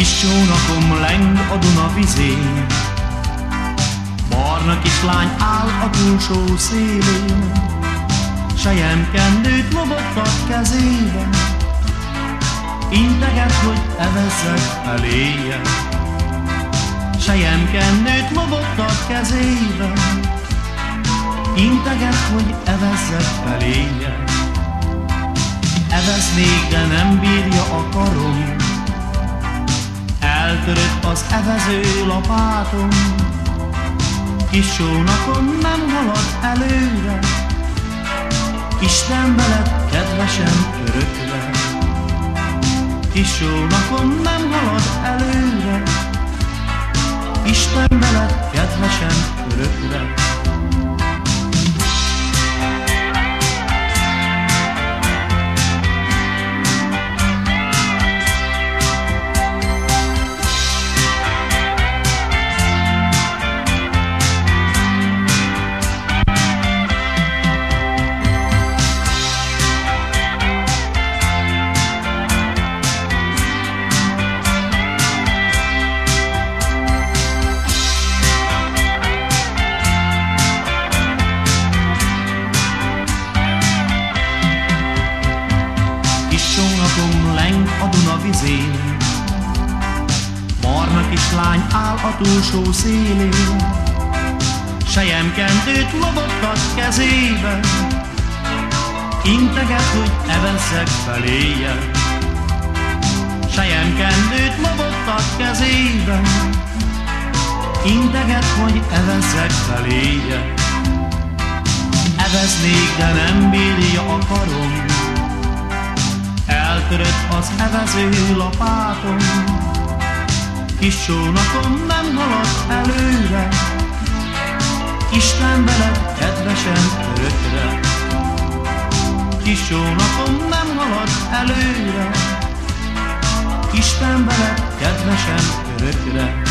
Kis csónakom leng a Duna vizén, Barna kislány áll a túlsó szélén, Sejem kendőt lobogtat kezében, Integet, hogy evezzek eléje. Sejem kendőt lobogtat kezében, Integet, hogy evezzek eléje. Eveznék, de nem bírja a karom, Eltörött az evező lapátom, Kis sónakom nem halad előre, Isten veled, kedvesem, örökre. Kis sónakom nem halad előre, Isten veled, kedvesem, örökre. Vizén, Barna kislány áll a túlsó szélén, Sejem kentőt lobogtat kezébe, Integet, hogy evezzek feléje. Sejem kendőt lobogtat kezébe, Integet, hogy evezzek feléje. Eveznék, de nem bírja a Eltörött az evező lapátom, Kis sónakom nem halad előre, Isten veled, kedvesem, örökre. Kis sónakom nem halad előre, Isten veled, kedvesem, örökre.